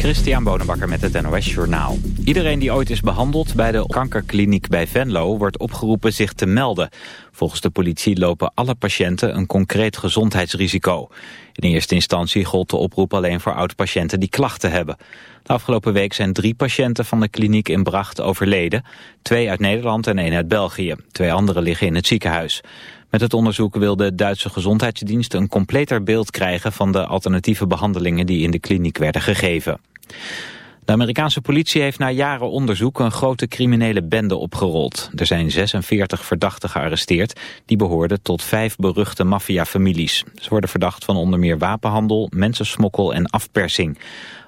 Christian Bonenbakker met het NOS Journaal. Iedereen die ooit is behandeld bij de kankerkliniek bij Venlo wordt opgeroepen zich te melden. Volgens de politie lopen alle patiënten een concreet gezondheidsrisico. In eerste instantie gold de oproep alleen voor oud-patiënten die klachten hebben. De afgelopen week zijn drie patiënten van de kliniek in Bracht overleden. Twee uit Nederland en één uit België. Twee anderen liggen in het ziekenhuis. Met het onderzoek wil de Duitse gezondheidsdienst een completer beeld krijgen van de alternatieve behandelingen die in de kliniek werden gegeven. De Amerikaanse politie heeft na jaren onderzoek een grote criminele bende opgerold. Er zijn 46 verdachten gearresteerd die behoorden tot vijf beruchte maffiafamilies. Ze worden verdacht van onder meer wapenhandel, mensensmokkel en afpersing.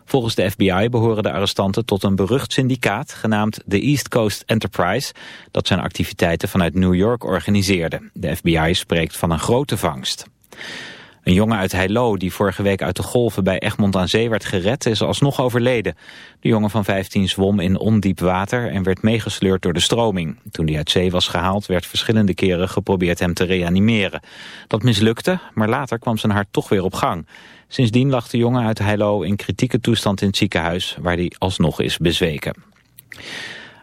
Volgens de FBI behoren de arrestanten tot een berucht syndicaat genaamd de East Coast Enterprise, dat zijn activiteiten vanuit New York organiseerde. De FBI spreekt van een grote vangst. Een jongen uit Heilo die vorige week uit de golven bij Egmond aan Zee werd gered is alsnog overleden. De jongen van 15 zwom in ondiep water en werd meegesleurd door de stroming. Toen hij uit zee was gehaald werd verschillende keren geprobeerd hem te reanimeren. Dat mislukte, maar later kwam zijn hart toch weer op gang. Sindsdien lag de jongen uit Heilo in kritieke toestand in het ziekenhuis waar hij alsnog is bezweken.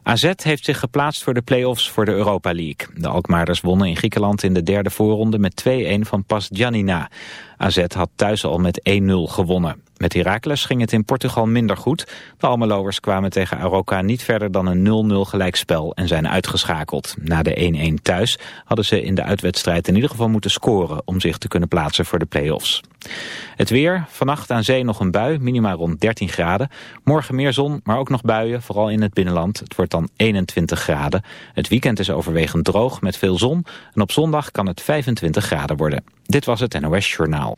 AZ heeft zich geplaatst voor de play-offs voor de Europa League. De Alkmaarders wonnen in Griekenland in de derde voorronde met 2-1 van Pas Giannina. AZ had thuis al met 1-0 gewonnen. Met Heracles ging het in Portugal minder goed. De Almelovers kwamen tegen Aroca niet verder dan een 0-0 gelijkspel en zijn uitgeschakeld. Na de 1-1 thuis hadden ze in de uitwedstrijd in ieder geval moeten scoren om zich te kunnen plaatsen voor de play-offs. Het weer, vannacht aan zee nog een bui, minimaal rond 13 graden. Morgen meer zon, maar ook nog buien, vooral in het binnenland. Het wordt dan 21 graden. Het weekend is overwegend droog met veel zon en op zondag kan het 25 graden worden. Dit was het NOS Journaal.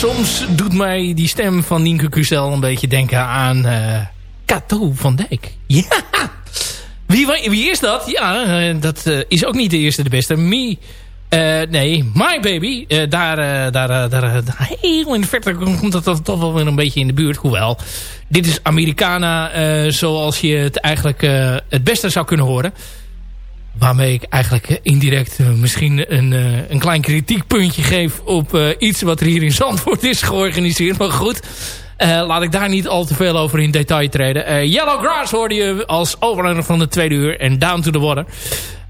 Soms doet mij die stem van Nienke Kuzel een beetje denken aan uh, Kato van Dijk. Ja! Wie, wie is dat? Ja, uh, dat uh, is ook niet de eerste de beste. Me... Nee, My Baby. Daar, daar, daar, heel in de verte komt dat toch wel weer een beetje in de buurt. Hoewel, dit is Americana zoals je het eigenlijk het beste zou kunnen horen. Waarmee ik eigenlijk indirect misschien een, een klein kritiekpuntje geef op iets wat er hier in Zandvoort is georganiseerd. Maar goed, laat ik daar niet al te veel over in detail treden. Yellow Grass hoorde je als overlever van de tweede uur en Down to the Water.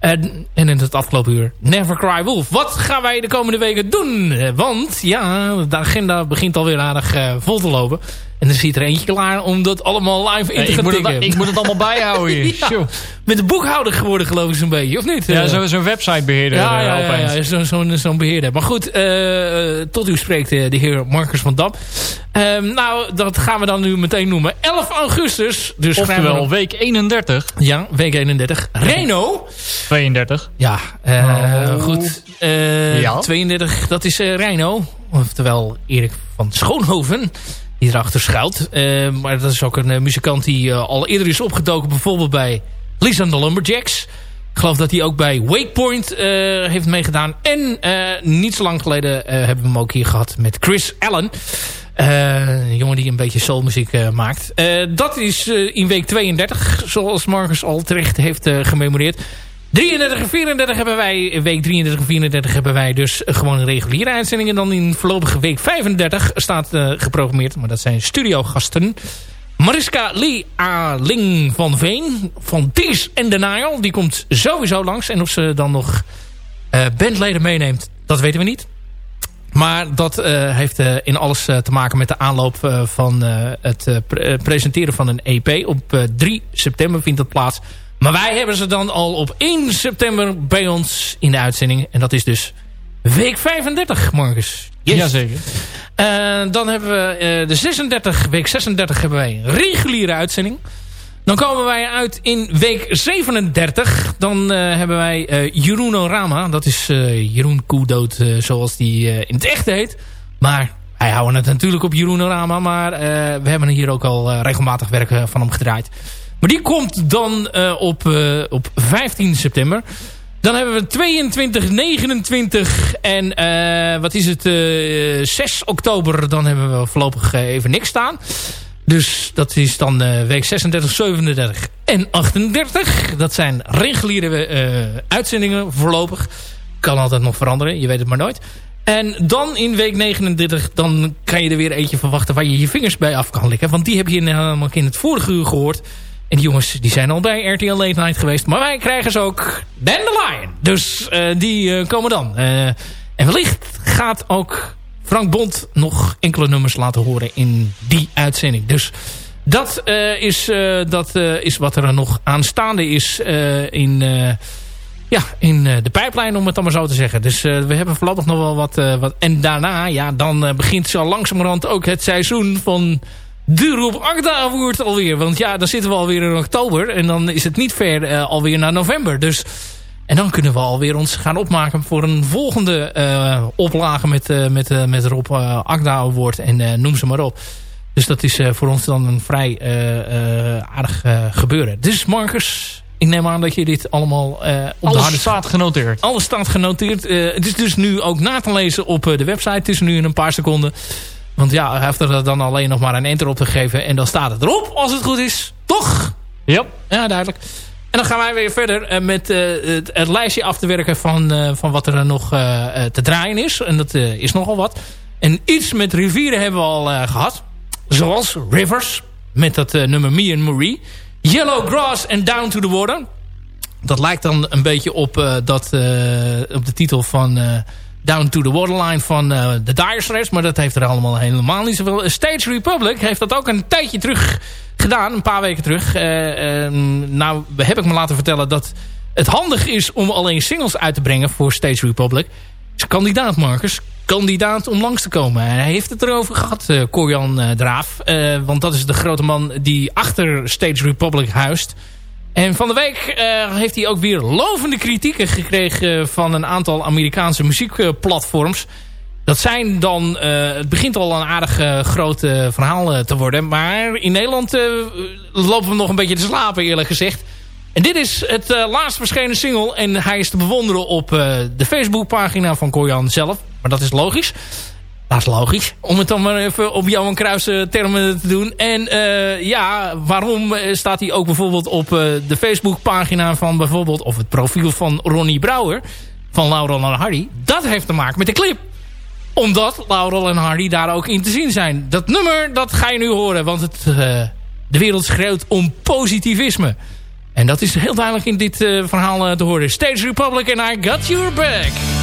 En, en in het afgelopen uur Never Cry Wolf. Wat gaan wij de komende weken doen? Want ja, de agenda begint alweer aardig uh, vol te lopen. En er zit er eentje klaar om dat allemaal live in te gaan ik moet, het, ik moet het allemaal bijhouden hier. ja, met de boekhouder geworden geloof ik zo'n beetje, of niet? Ja, zo'n zo websitebeheerder. Ja, ja, ja, ja zo'n zo, zo beheerder. Maar goed, uh, tot u spreekt uh, de heer Marcus van Dam. Um, nou, dat gaan we dan nu meteen noemen. 11 augustus. Dus Oftewel, week 31. Ja, week 31. Reno. 32. Ja, uh, oh. goed. ja. 32, dat is Reno. Oftewel Erik van Schoonhoven die erachter schuilt. Uh, maar dat is ook een uh, muzikant die uh, al eerder is opgedoken. Bijvoorbeeld bij Lisa and the Lumberjacks. Ik geloof dat hij ook bij Wakepoint heeft meegedaan. En niet zo lang geleden hebben we hem ook hier gehad met Chris Allen. een jongen die een beetje soulmuziek maakt. dat is in week 32, zoals Marcus al terecht heeft gememoreerd. 33 en 34 hebben wij, week 33 en 34 hebben wij dus gewoon een reguliere uitzending. En dan in voorlopige week 35 staat uh, geprogrammeerd, maar dat zijn studiogasten. Mariska Lee A. Ling van Veen van Tees and Denial. Die komt sowieso langs. En of ze dan nog uh, bandleden meeneemt, dat weten we niet. Maar dat uh, heeft in alles te maken met de aanloop van het pre presenteren van een EP. Op 3 september vindt dat plaats. Maar wij hebben ze dan al op 1 september bij ons in de uitzending. En dat is dus week 35, Marcus. Yes. Jazeker. Uh, dan hebben we uh, de 36, week 36 hebben wij een reguliere uitzending. Dan komen wij uit in week 37. Dan uh, hebben wij Jeroen Orama. Dat is Jeroen Koedood zoals die in het echt heet. Maar wij houden het natuurlijk op Jeroen Orama. Maar we hebben hier ook al regelmatig werk van hem gedraaid. Maar die komt dan uh, op, uh, op 15 september. Dan hebben we 22, 29 en uh, wat is het, 6 oktober. Dan hebben we voorlopig even niks staan. Dus dat is dan week 36, 37 en 38. Dat zijn reguliere uitzendingen voorlopig. Kan altijd nog veranderen, je weet het maar nooit. En dan in week 39, dan kan je er weer eentje verwachten... waar je je vingers bij af kan likken. Want die heb je helemaal in het vorige uur gehoord. En die jongens die zijn al bij RTL Late Night geweest. Maar wij krijgen ze ook Dandelion. Dus uh, die uh, komen dan. Uh, en wellicht gaat ook Frank Bond nog enkele nummers laten horen in die uitzending. Dus dat, is, dat is wat er nog aanstaande is in, ja, in de pijplijn, om het dan maar zo te zeggen. Dus we hebben voorlopig nog wel wat, wat. En daarna, ja, dan begint zo langzamerhand ook het seizoen van de Rob Agda Award alweer. Want ja, dan zitten we alweer in oktober. En dan is het niet ver uh, alweer naar november. Dus, en dan kunnen we alweer ons gaan opmaken voor een volgende uh, oplage met, uh, met, met Rob Agda Award. En noem ze maar op. Dus dat is voor ons dan een vrij aardig gebeuren. Dus Marcus, ik neem aan dat je dit allemaal uh, op Alles de harde staat genoteerd. Alles staat genoteerd. Uh, het is dus nu ook na te lezen op de website. Het is nu in een paar seconden. Want ja, hij heeft er dan alleen nog maar een enter op te geven. En dan staat het erop, als het goed is. Toch? Ja. Ja, duidelijk. En dan gaan wij weer verder uh, met uh, het, het, lijstje af te werken van, uh, van wat er nog te draaien is. En dat is nogal wat. En iets met rivieren hebben we al gehad. Zoals Rivers, met dat nummer Me and Marie. Yellow Grass and Down to the Water. Dat lijkt dan een beetje op, dat, op de titel van Down to the Waterline van uh, de Dire Straits. Maar dat heeft er allemaal helemaal niet zoveel. Stage Republic heeft dat ook een tijdje terug gedaan. Een paar weken terug. Uh, uh, nou heb ik me laten vertellen dat het handig is om alleen singles uit te brengen voor Stage Republic. Is kandidaat Marcus. Kandidaat om langs te komen. Hij heeft het erover gehad, uh, Corjan Draaf. want dat is de grote man die achter Stage Republic huist. En van de week uh, heeft hij ook weer lovende kritieken gekregen van een aantal Amerikaanse muziekplatforms. Dat zijn dan... het begint al een aardig groot verhaal te worden. Maar in Nederland lopen we nog een beetje te slapen eerlijk gezegd. En dit is het laatst verschenen single. En hij is te bewonderen op de Facebookpagina van Koyan zelf. Maar dat is logisch. Dat is logisch. Om het dan maar even op jouw Kruis termen te doen. En uh, ja, waarom staat hij ook bijvoorbeeld op uh, de Facebookpagina van bijvoorbeeld... of het profiel van Ronnie Brouwer van Laurel en Hardy. Dat heeft te maken met de clip. Omdat Laurel en Hardy daar ook in te zien zijn. Dat nummer, dat ga je nu horen. Want het, de wereld schreeuwt om positivisme. En dat is heel duidelijk in dit verhaal te horen. Stage Republic and I Got Your Back.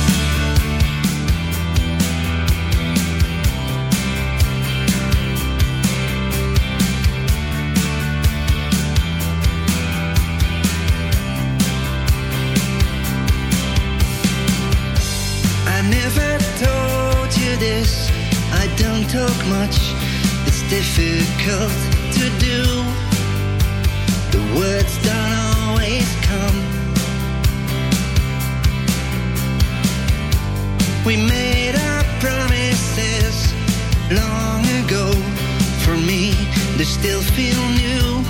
Talk much, it's difficult to do. The words don't always come. We made our promises long ago. For me, they still feel new.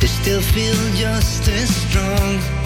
They still feel just as strong.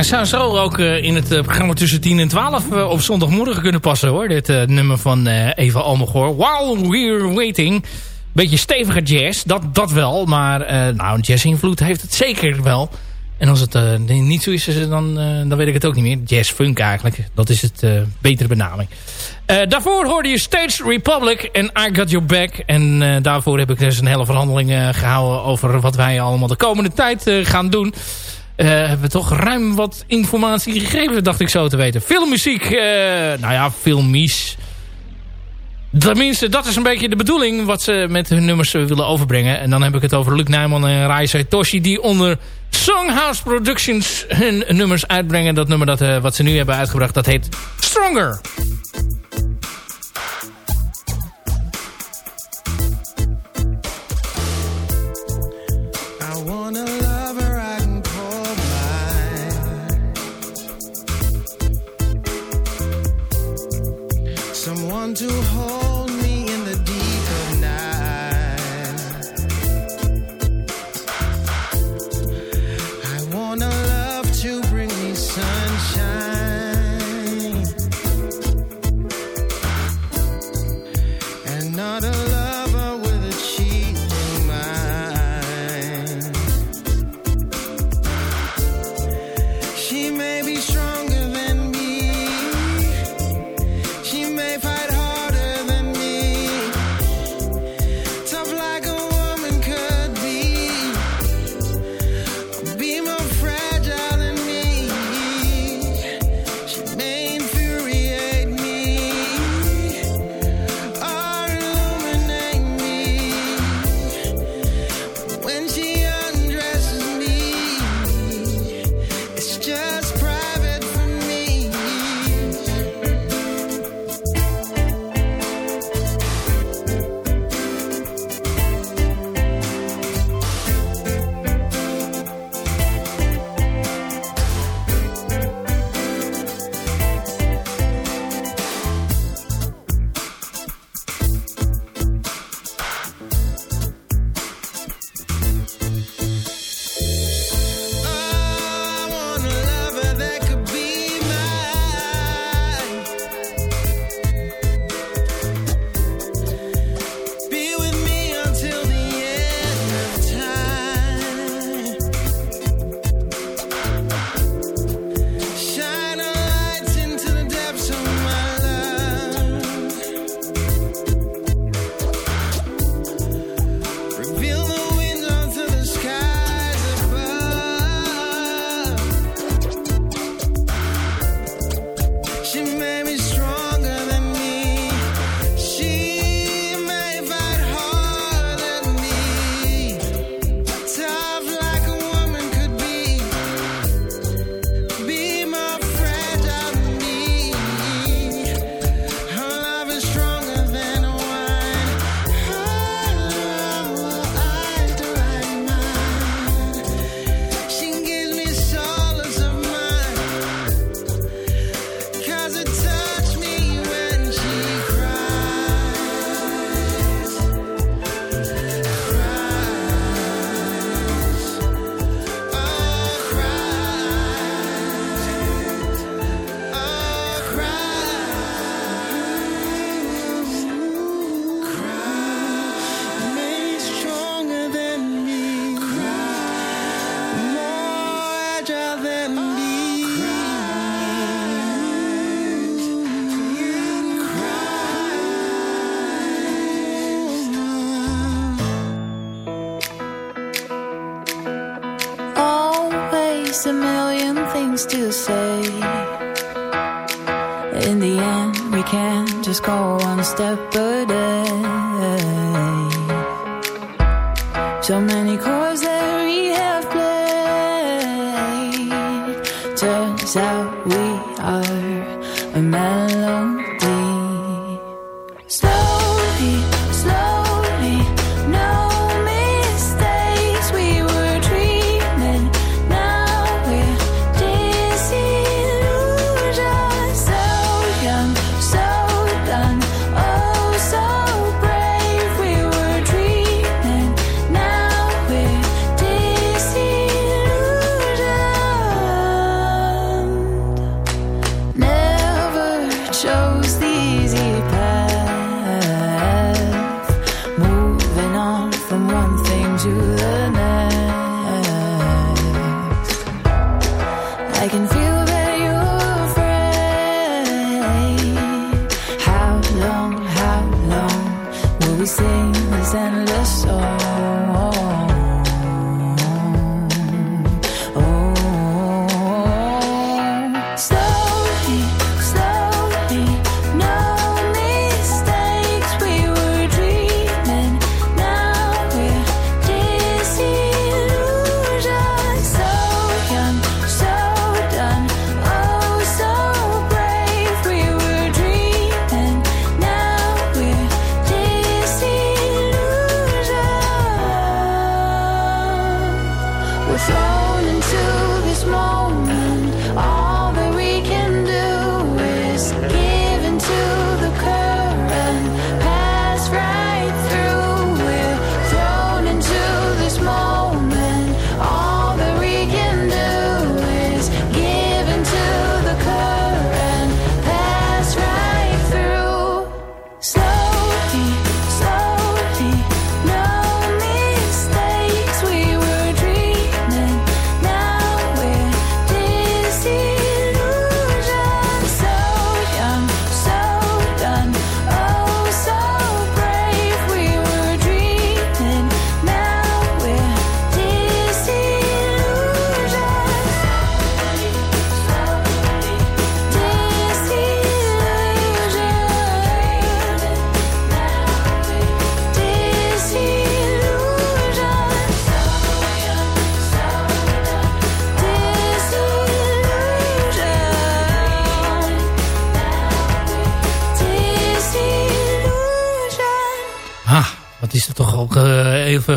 Maar zou zo ook eh, in het eh, programma tussen 10 en 12 eh, op zondagmorgen kunnen passen hoor. Dit nummer van Eva Almegor. While We're Waiting. Beetje stevige jazz, dat, dat wel. Maar nou, een jazz-invloed heeft het zeker wel. En als het niet zo is, dan, dan weet ik het ook niet meer. Jazz-funk eigenlijk. Dat is het betere benaming. Daarvoor hoorde je Stage Republic en I Got Your Back. En daarvoor heb ik dus een hele verhandeling eh, gehouden... over wat wij allemaal de komende tijd gaan doen. Eh, hebben we toch ruim wat informatie gegeven, dacht ik zo te weten. Filmmuziek, eh, nou ja, filmies. Tenminste, dat is een beetje de bedoeling wat ze met hun nummers willen overbrengen. En dan heb ik het over Luc Nijman en Rai Saitoshi... die onder Songhouse Productions hun nummers uitbrengen. Dat nummer dat, eh, wat ze nu hebben uitgebracht, dat heet Stronger. I want Someone to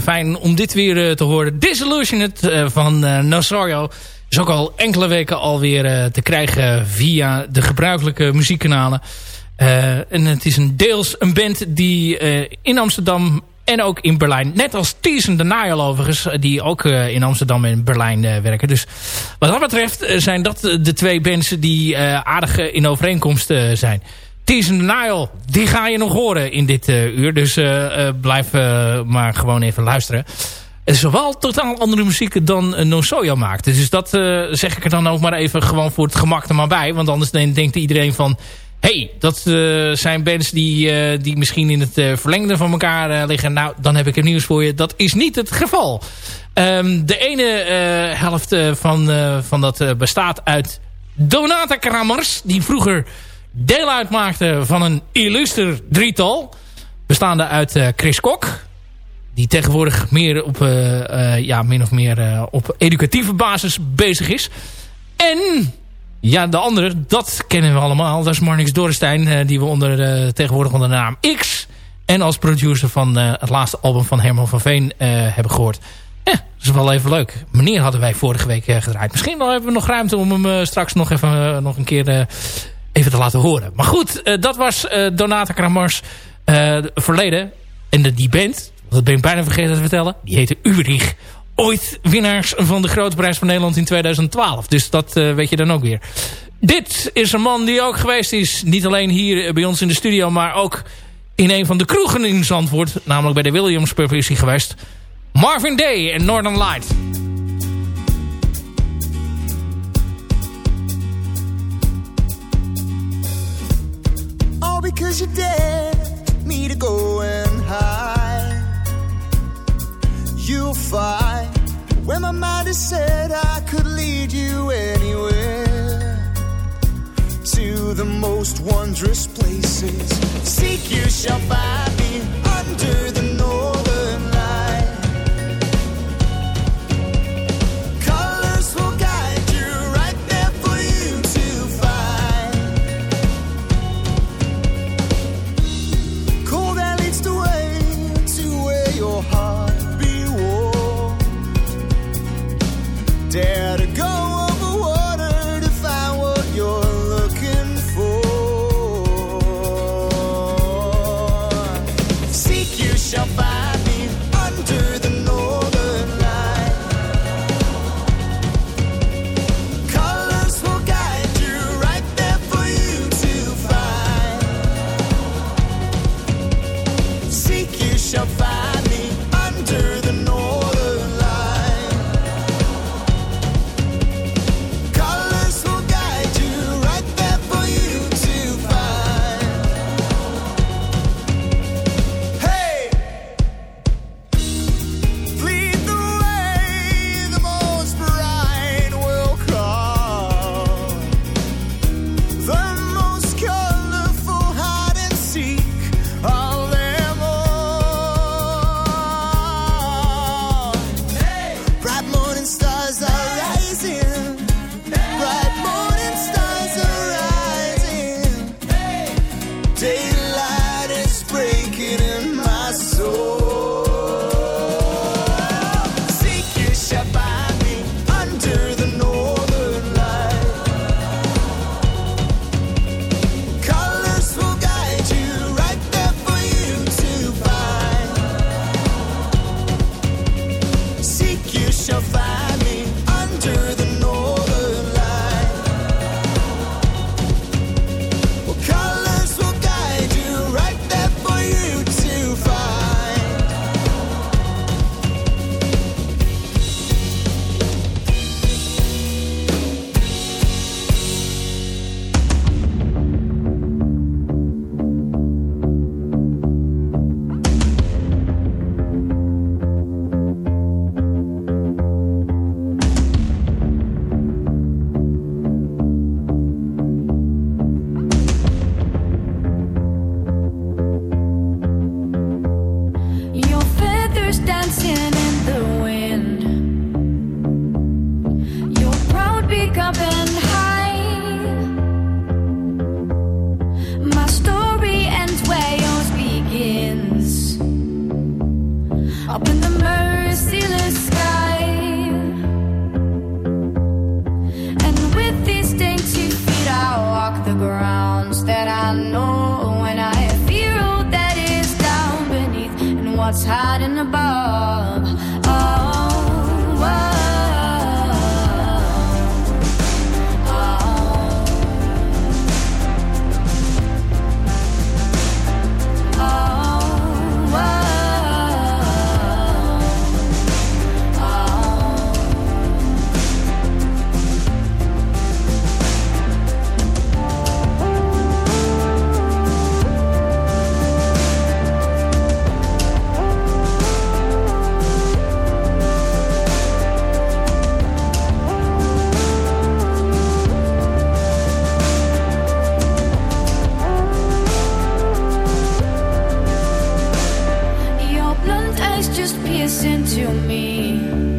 fijn om dit weer eh, te horen. Disillusioned eh, van uh, Nosorio is ook al enkele weken alweer eh, te krijgen via de gebruikelijke muziekkanalen. Eh, en het is een deels een band die eh, in Amsterdam en ook in Berlijn, net als Tees and Denial overigens, eh, die ook eh, in Amsterdam en Berlijn eh, werken. Dus wat dat betreft eh, zijn dat eh, de twee bands die eh, aardig eh, in overeenkomst eh, and Denial, die ga je nog horen in dit eh, uur. Dus eh, eh, blijf maar gewoon even luisteren. Het is wel totaal andere muziek dan No Soya maakt. Dus dat zeg ik er dan ook maar even gewoon voor het gemak er maar bij. Want anders denkt iedereen van... hey, dat zijn bands die, die misschien in het verlengde van elkaar liggen. Nou, dan heb ik er nieuws voor je. Dat is niet het geval. Ehm, de ene helft van, van dat bestaat uit Donata Kramers. Die vroeger deel uitmaakte van een illuster drietal. Bestaande uit eh, Chris Kok. Die tegenwoordig meer op, eh, eh, ja, min of meer op educatieve basis bezig is. En ja, de andere, dat kennen we allemaal. Dat is Marnix Dorrestein, die we onder, tegenwoordig onder de naam X... en als producer van het laatste album van Herman van Veen hebben gehoord. Ja, dat is wel even leuk. Meneer hadden wij vorige week gedraaid. Misschien hebben we nog ruimte om hem straks nog, even, nog een keer even te laten horen. Maar goed, eh, dat was eh, Donata Kramars eh, verleden. En de, die band, dat ben ik bijna vergeten te vertellen... die heette Uberich. Ooit winnaars van de Grote Prijs van Nederland in 2012. Dus dat weet je dan ook weer. Dit is een man die ook geweest is. Niet alleen hier bij ons in de studio... maar ook in een van de kroegen in Zandvoort. Namelijk bij de Williams Pub geweest. Marvin Day en Northern Light. Because you dared me to go and hide. You'll find when my mind is set, I could lead you anywhere to the most wondrous places. Seek, you shall find me under the just piercing to me.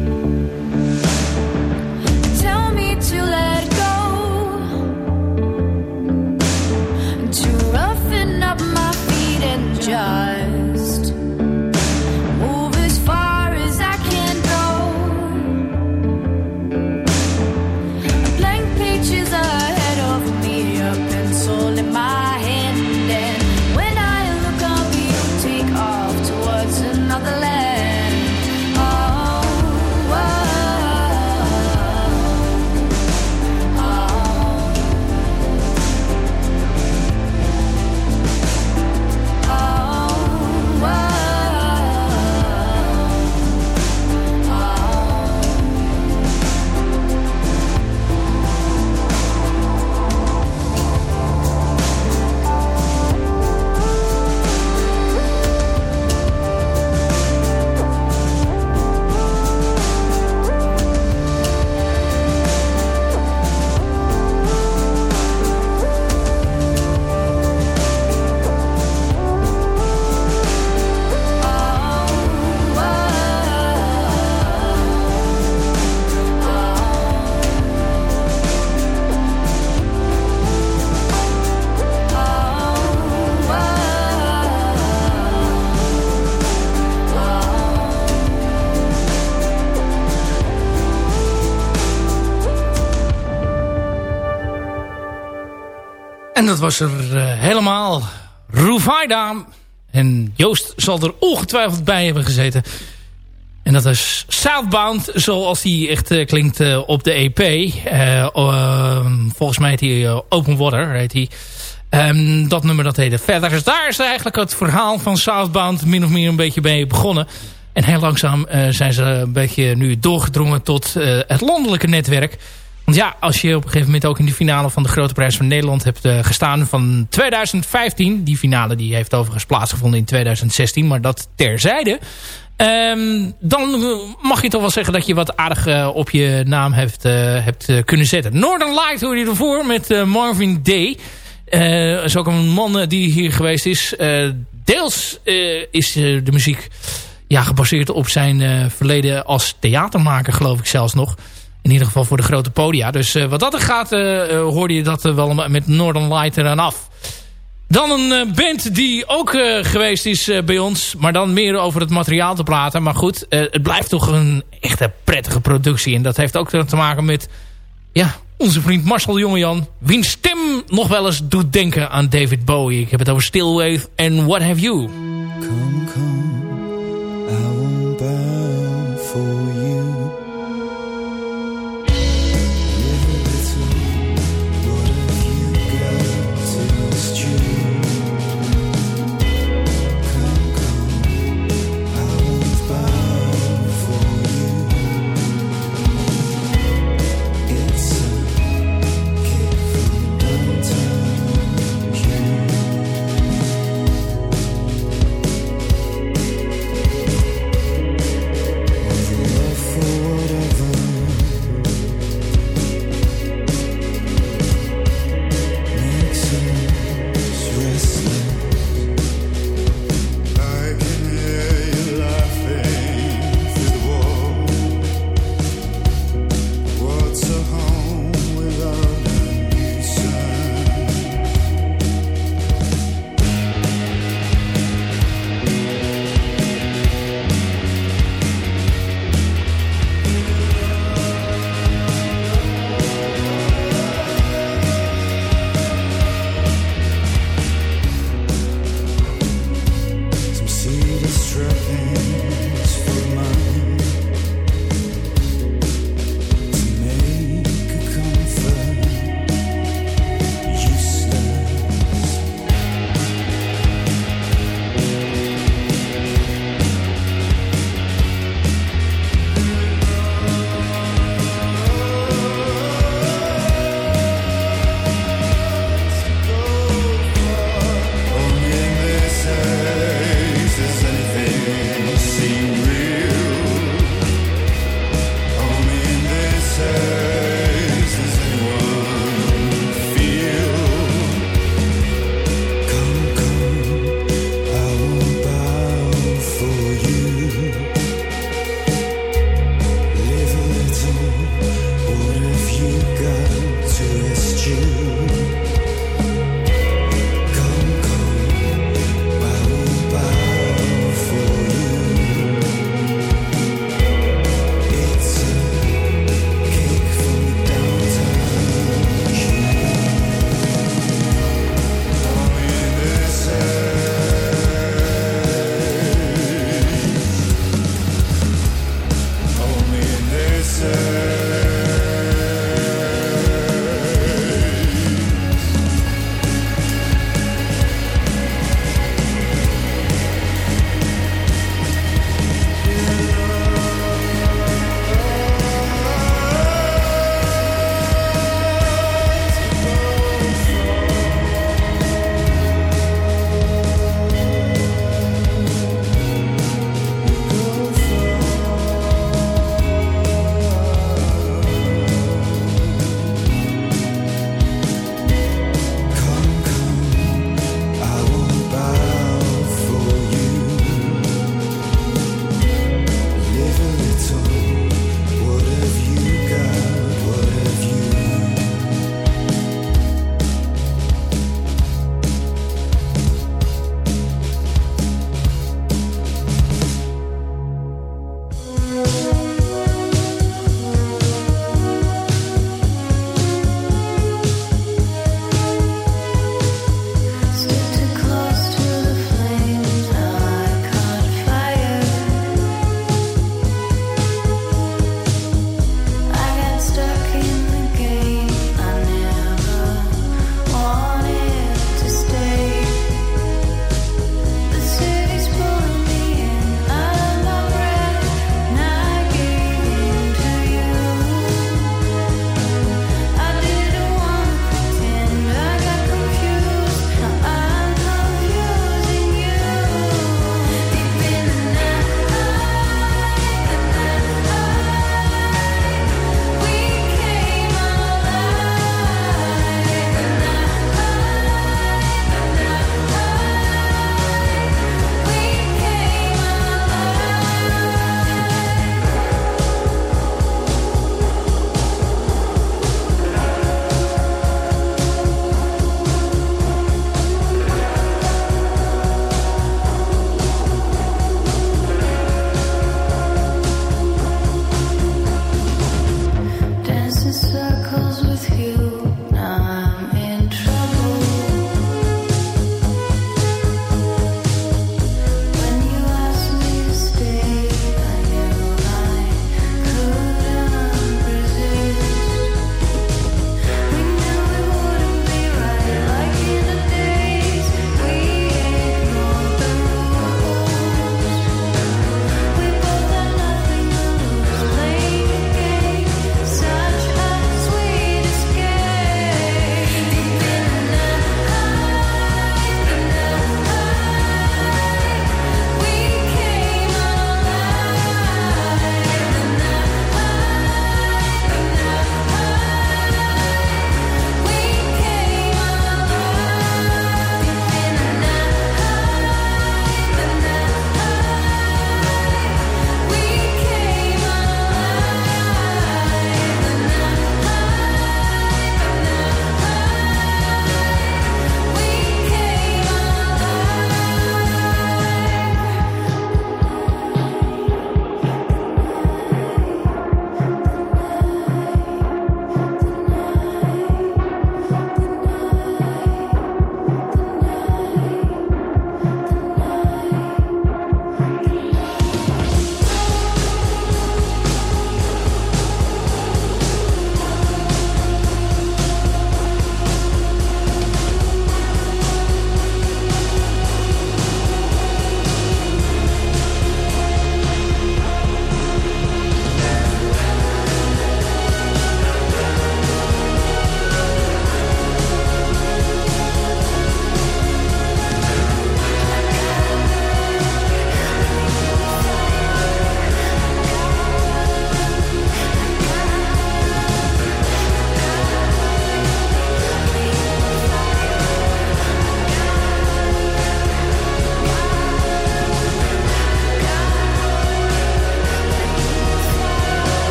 En dat was er eh, helemaal. Ruvaida. En Joost zal er ongetwijfeld bij hebben gezeten. En dat is Southbound, zoals die echt eh, klinkt eh, op de EP. Eh, eh, volgens mij heet hij Open Water. Heet hij. Ehm, dat nummer dat heette Feathers. Daar is eigenlijk het verhaal van Southbound min of meer een beetje mee begonnen. En heel langzaam zijn ze een beetje nu doorgedrongen tot het landelijke netwerk. Want ja, als je op een gegeven moment ook in de finale van de Grote Prijs van Nederland hebt eh, gestaan van 2015. Die finale die heeft overigens plaatsgevonden in 2016, maar dat terzijde. Ehm, dan mag je toch wel zeggen dat je wat aardig eh, op je naam hebt, eh, hebt kunnen zetten. Northern Light hoor je ervoor met Marvin Day. Is ook een man die hier geweest is. Deels is de muziek ja, gebaseerd op zijn verleden als theatermaker geloof ik zelfs nog. In ieder geval voor de grote podia. Dus eh, wat dat er gaat eh, eh, hoorde je dat wel met Northern Light eraan af. Dan een band die ook geweest is bij ons. Maar dan meer over het materiaal te praten. Maar goed, het blijft toch een echte prettige productie. En dat heeft ook te maken met ja, onze vriend Marcel Jongejan. Wiens stem nog wel eens doet denken aan David Bowie. Ik heb het over Stillwave en What Have You.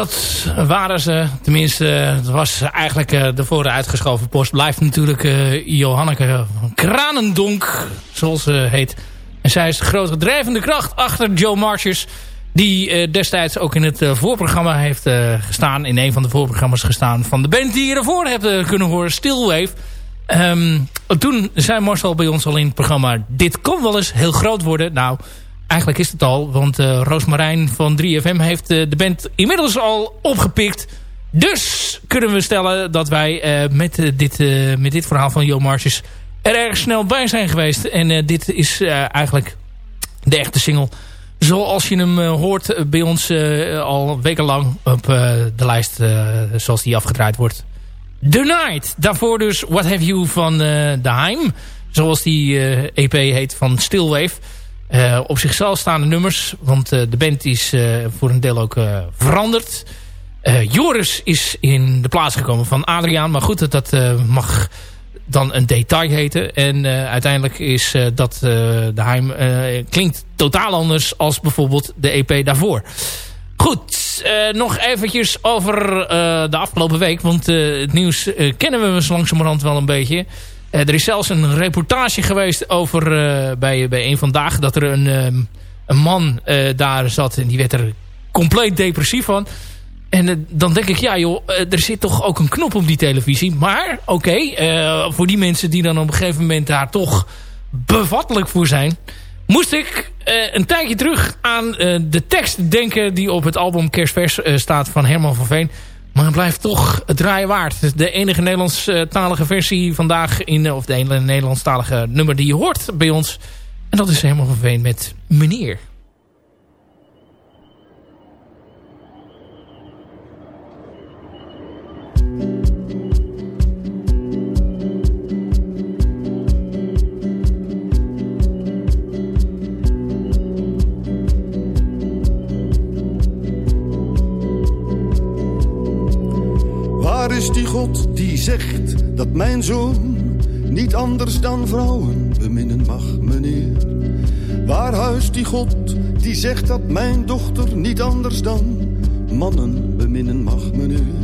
Dat waren ze. Tenminste, het was eigenlijk eh, de voor uitgeschoven post. Blijft natuurlijk eh, Johanneke Kranendonk, zoals ze heet. En zij is de grote drijvende kracht achter Joe Marchers. Die eh, destijds ook in het voorprogramma heeft gestaan. In een van de voorprogramma's gestaan van de band die je ervoor hebt kunnen horen. Stillwave. Ehm, toen zei Marcel bij ons al in het programma... Dit kan wel eens heel groot worden. Nou, eigenlijk is het al. Want eh Roosmarijn van 3FM heeft eh, de band inmiddels al opgepikt. Dus kunnen we stellen dat wij eh, met, dit, met dit verhaal van Jo Marches... er erg snel bij zijn geweest. En dit is eigenlijk de echte single... Zoals je hem hoort bij ons eh, al wekenlang op de lijst zoals die afgedraaid wordt. The Night. Daarvoor dus What Have You van The Heim. Zoals die EP heet van Stillwave. Eh, op zichzelf staande nummers. Want eh, de band is eh, voor een deel ook veranderd. Joris is in de plaats gekomen van Adriaan. Maar goed, dat, mag dan een detail heten. En uiteindelijk is dat de Heim klinkt totaal anders als bijvoorbeeld de EP daarvoor. Goed, nog eventjes over de afgelopen week. Want het nieuws kennen we zo langzamerhand wel een beetje. Eh, er is zelfs een reportage geweest over eh, bij, bij een vandaag... dat er een, ehm, een man eh, daar zat en die werd er compleet depressief van. En dan denk ik, ja joh, er zit toch ook een knop op die televisie. Maar, oké, voor die mensen die dan op een gegeven moment daar toch bevattelijk voor zijn... moest ik een tijdje terug aan de tekst denken die op het album Kerstvers staat van Herman van Veen. Maar het blijft toch het draaien waard. De enige Nederlandstalige versie vandaag, in, of de enige Nederlandstalige nummer die je hoort bij ons. En dat is Herman van Veen met Meneer. Die zegt dat mijn zoon niet anders dan vrouwen beminnen mag, meneer? Waar huist die God die zegt dat mijn dochter niet anders dan mannen beminnen mag, meneer?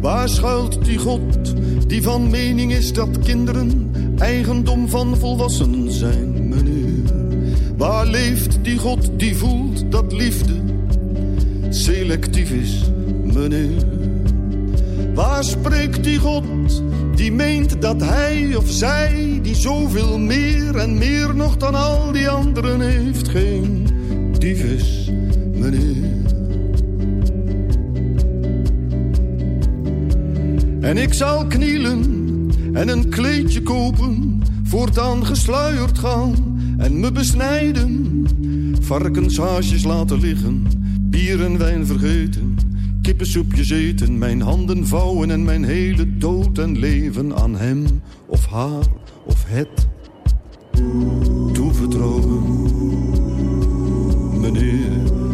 Waar schuilt die God die van mening is dat kinderen eigendom van volwassenen zijn, meneer? Waar leeft die God die voelt dat liefde selectief is, meneer? Waar spreekt die God die meent dat hij of zij, die zoveel meer en meer nog dan al die anderen heeft, geen dief is, meneer? En ik zal knielen en een kleedje kopen, voortaan gesluierd gaan en me besnijden. Varkenshaasjes laten liggen, bier wijn vergeten. Kippensoepjes eten, mijn handen vouwen en mijn hele dood en leven aan hem of haar of het toevertrouwen. Meneer.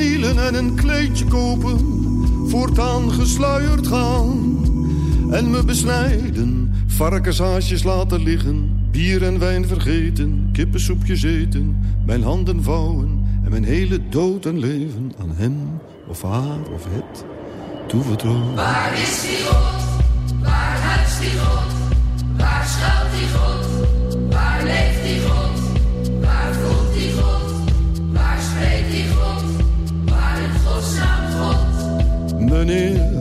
En een kleedje kopen, voortaan gesluierd gaan. En me besnijden, varkenshaasjes laten liggen, bier en wijn vergeten, kippensoepjes eten, mijn handen vouwen en mijn hele dood en leven aan hem of haar of het toevertrouwen. Waar is die God? Waar huist die God? Waar schuilt die God? Waar leeft die God? God?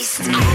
Christ.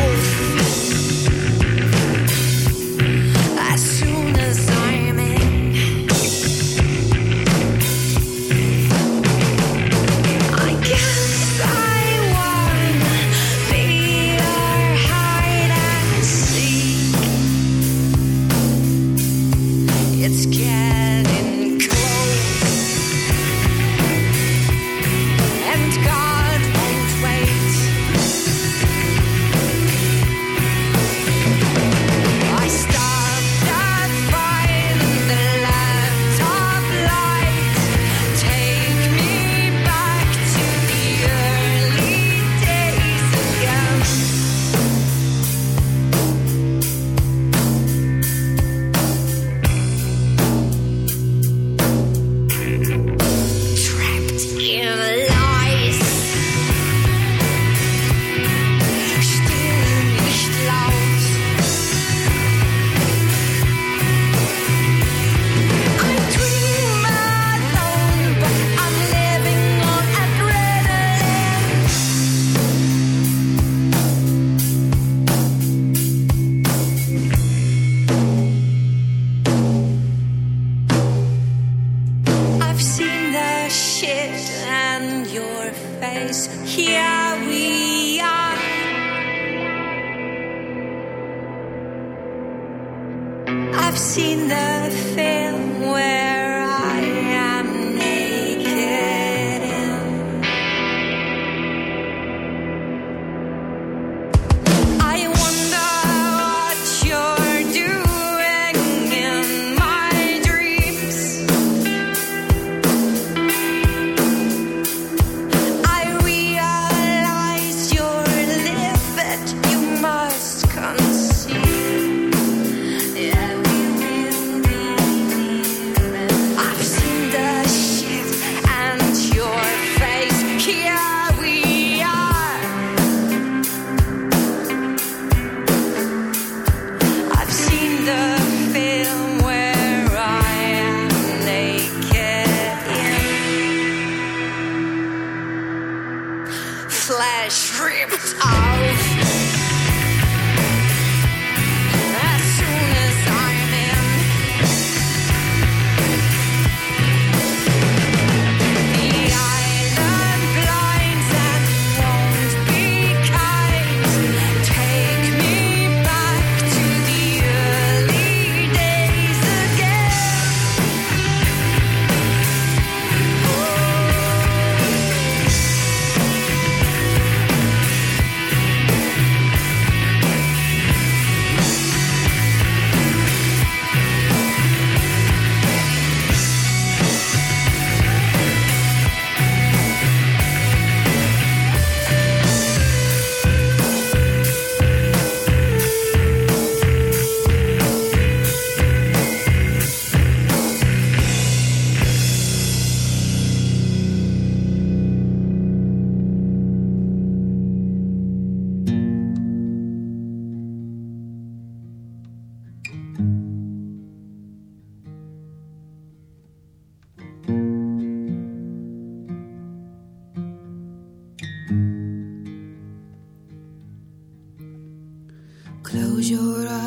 Your eyes.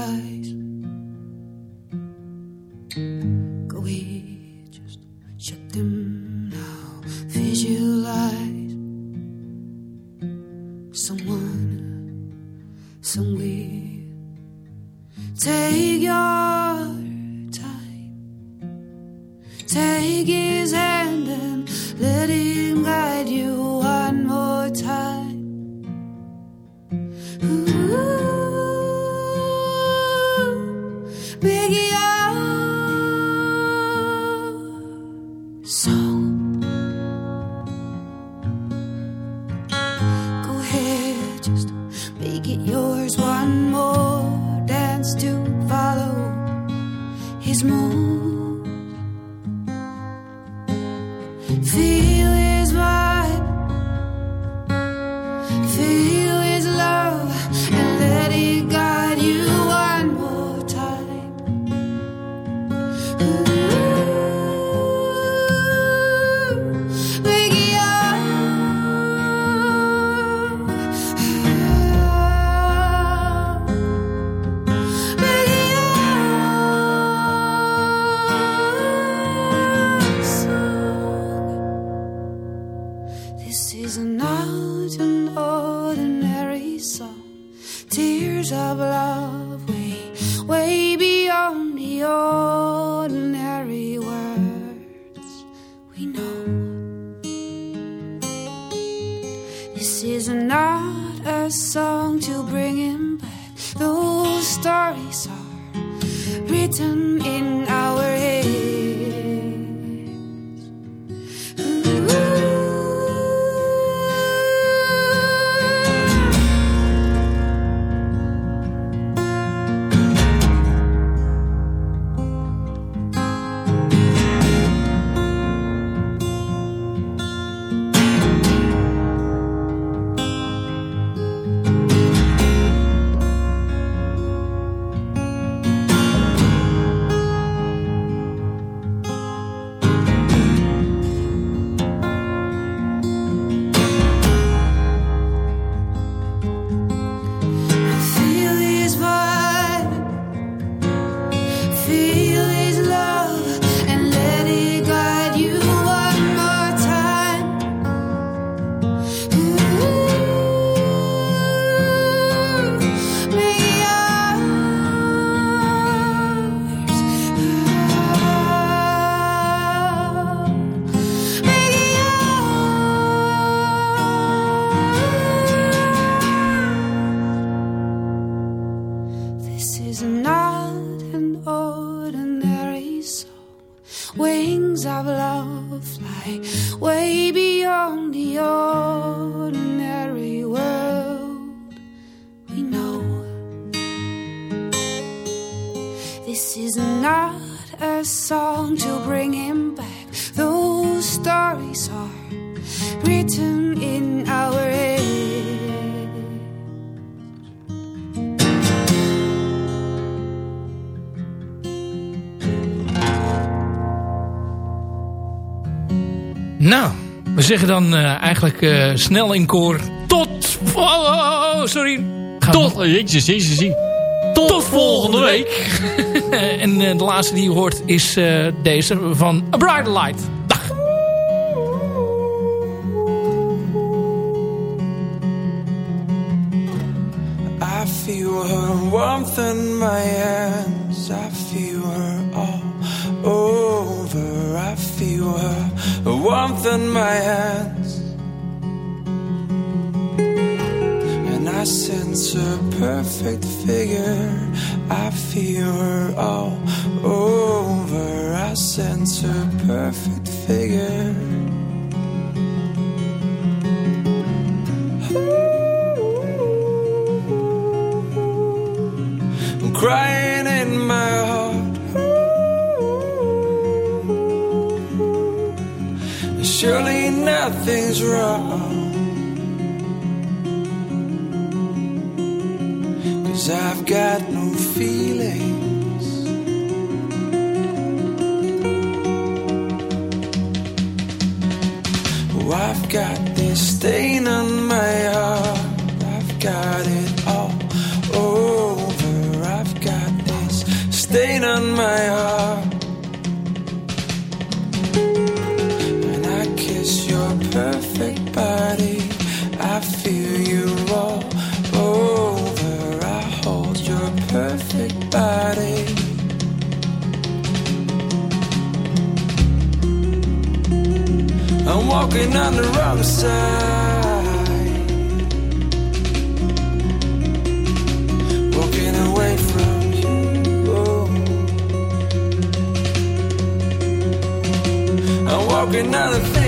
Written in zeggen dan eh, eigenlijk eh, snel in koor tot... Oh, oh, oh, sorry. Gaan Tot, we- jezus, jezus, jezus. Tot, tot volgende week. en eh, de laatste die je hoort is eh, deze van A Brighter Light. Dag. I feel her warmth in my hands. I feel her all over. I feel her warmth in my hands. And I sense her perfect figure. I feel her all over. I sense her perfect figure. I'm crying in my heart. Surely nothing's wrong. Cause I've got no feelings. Oh, I've got this stain on my heart. I've got it all over. I've got this stain on my heart. Walking on the wrong side. Walking away from you. Oh. I'm walking on a thin